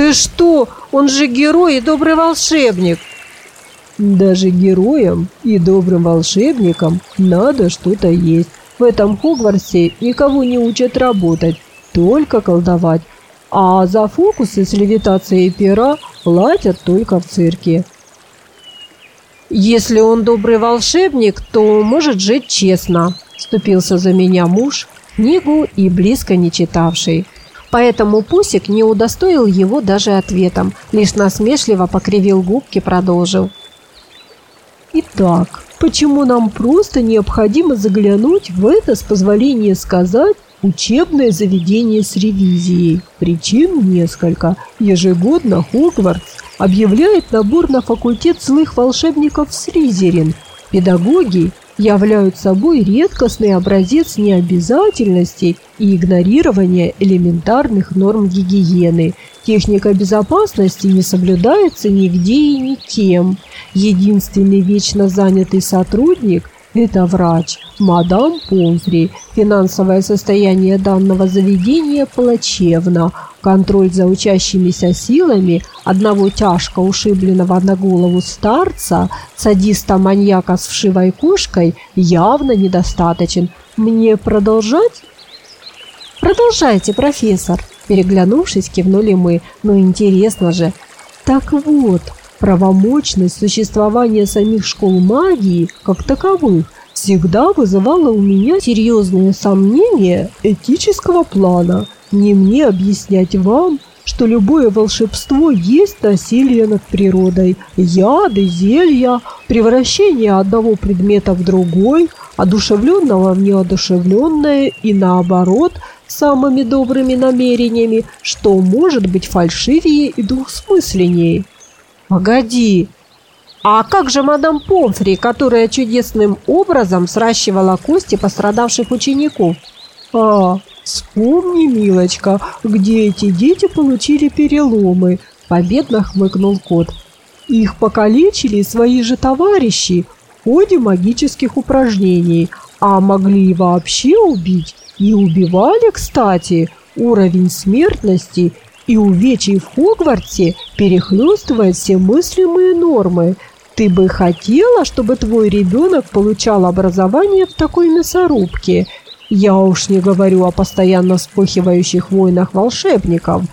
Ты что? Он же герой и добрый волшебник. Даже героям и добрым волшебникам надо что-то есть. В этом Хогвартсе никого не учат работать, только колдовать. А за фокусы с левитацией пера платят только в цирке. Если он добрый волшебник, то может жить честно, вступился за меня муж, книгу и близко не читавший. Поэтому Пусик не удостоил его даже ответом, лишь насмешливо покривил губки, продолжил. Итак, почему нам просто необходимо заглянуть в это, с позволения сказать, учебное заведение с ревизией? Причин несколько. Ежегодно Хогвартс объявляет набор на факультет злых волшебников Слизерин. Педагоги являют собой редкостный образец необязательности и игнорирования элементарных норм гигиены. Техника безопасности не соблюдается нигде и никем. Единственный вечно занятый сотрудник – это врач, мадам Помфри. Финансовое состояние данного заведения плачевно. Контроль за учащимися силами одного тяжко ушибленного на голову старца, садиста-маньяка с вшивой кошкой, явно недостаточен. Мне продолжать? Продолжайте, профессор. Переглянувшись, кивнули мы. Но интересно же. Так вот, правомочность существования самих школ магии, как таковых, всегда вызывала у меня серьезные сомнения этического плана. Не мне объяснять вам, что любое волшебство есть насилие над природой. Яды, зелья, превращение одного предмета в другой, одушевленного в неодушевленное и наоборот – самыми добрыми намерениями, что может быть фальшивее и двухсмысленнее. Погоди, а как же мадам Помфри, которая чудесным образом сращивала кости пострадавших учеников? А, вспомни, милочка, где эти дети получили переломы, победно хмыкнул кот. Их покалечили свои же товарищи в ходе магических упражнений, а могли вообще убить и убивали, кстати, уровень смертности и увечий в Хогвартсе перехлестывает все мыслимые нормы. Ты бы хотела, чтобы твой ребенок получал образование в такой мясорубке? Я уж не говорю о постоянно вспыхивающих войнах волшебников.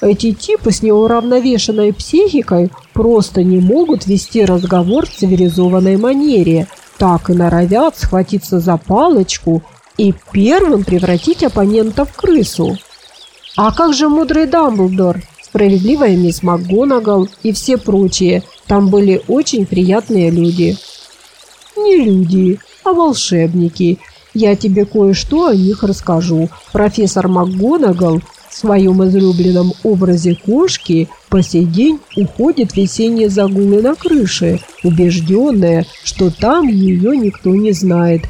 Эти типы с неуравновешенной психикой просто не могут вести разговор в цивилизованной манере. Так и норовят схватиться за палочку – и первым превратить оппонента в крысу. А как же мудрый Дамблдор, справедливая мисс МакГонагал и все прочие? Там были очень приятные люди. Не люди, а волшебники. Я тебе кое-что о них расскажу. Профессор МакГонагал в своем излюбленном образе кошки по сей день уходит в весенние загулы на крыше, убежденная, что там ее никто не знает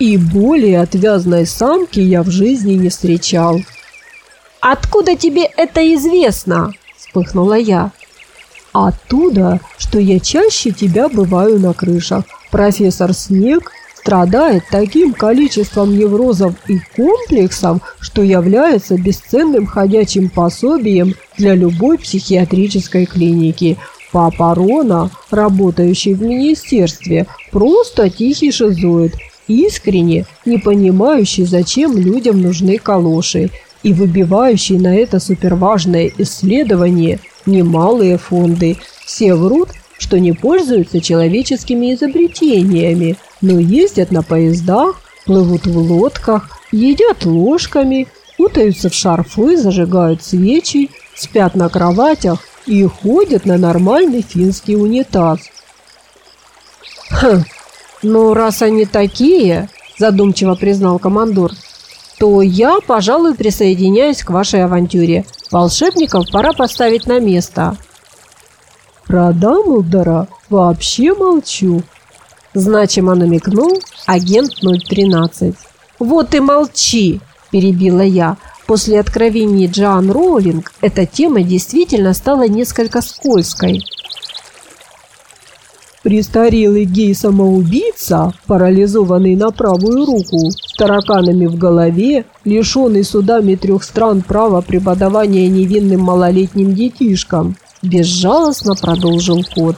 и более отвязной самки я в жизни не встречал. «Откуда тебе это известно?» – вспыхнула я. «Оттуда, что я чаще тебя бываю на крышах. Профессор Снег страдает таким количеством неврозов и комплексов, что является бесценным ходячим пособием для любой психиатрической клиники. Папа Рона, работающий в министерстве, просто тихий шизоид – искренне не понимающий, зачем людям нужны калоши, и выбивающий на это суперважное исследование немалые фонды. Все врут, что не пользуются человеческими изобретениями, но ездят на поездах, плывут в лодках, едят ложками, кутаются в шарфы, зажигают свечи, спят на кроватях и ходят на нормальный финский унитаз. Хм, «Ну, раз они такие, — задумчиво признал командор, — то я, пожалуй, присоединяюсь к вашей авантюре. Волшебников пора поставить на место». «Про Дамблдора вообще молчу», — значимо намекнул агент 013. «Вот и молчи!» – перебила я. После откровений Джоан Роулинг эта тема действительно стала несколько скользкой. Престарелый гей-самоубийца, парализованный на правую руку, тараканами в голове, лишенный судами трех стран права преподавания невинным малолетним детишкам. Безжалостно продолжил кот.